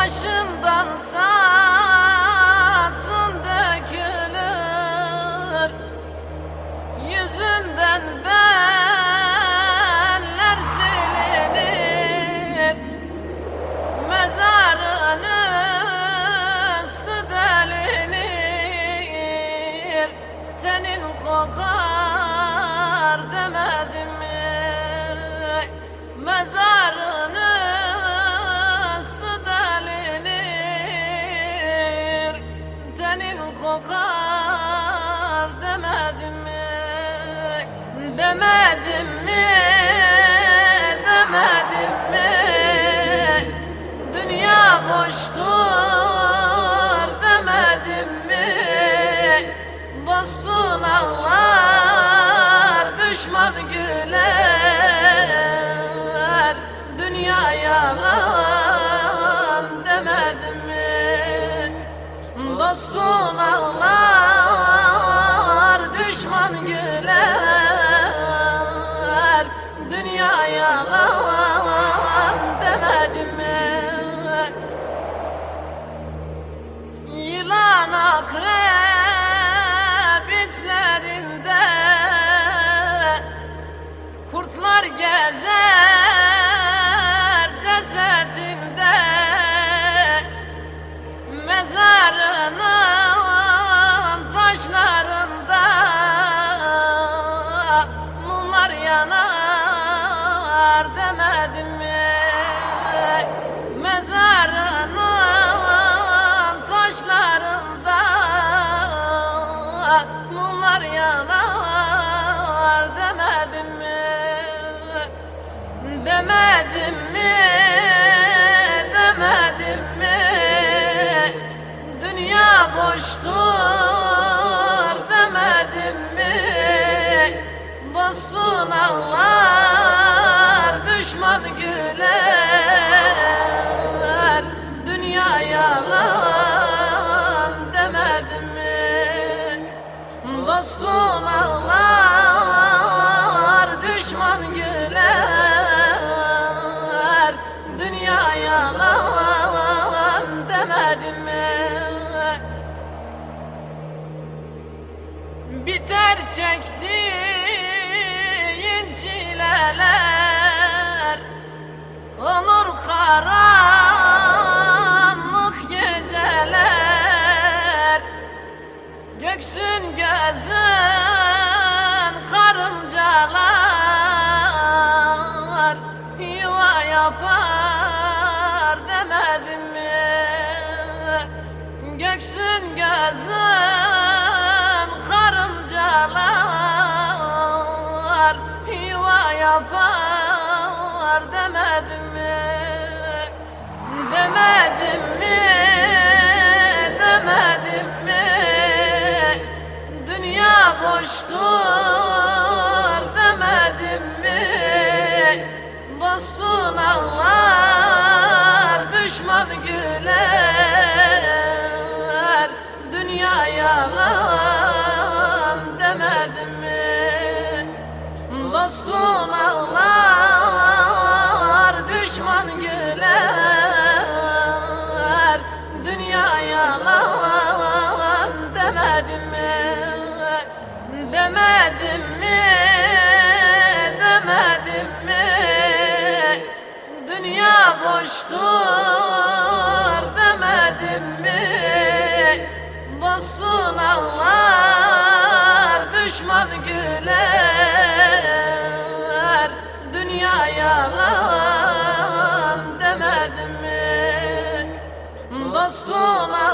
Başından saçın kokar demedim mi? Demedim Dostun ağlar düşman güler Karama Biter çektiğin çileler. Olur karanlık geceler. Göksün gözün karıncalar. Yuva yapar demedim? Göksün gözün yapar demedim mi? Dostun ağlar, düşman güler Dünya yalan demedim? Demedim? Demedim mi? Dünya demedim mi? Düşman güler yalan demedim mi? Dostun ağlar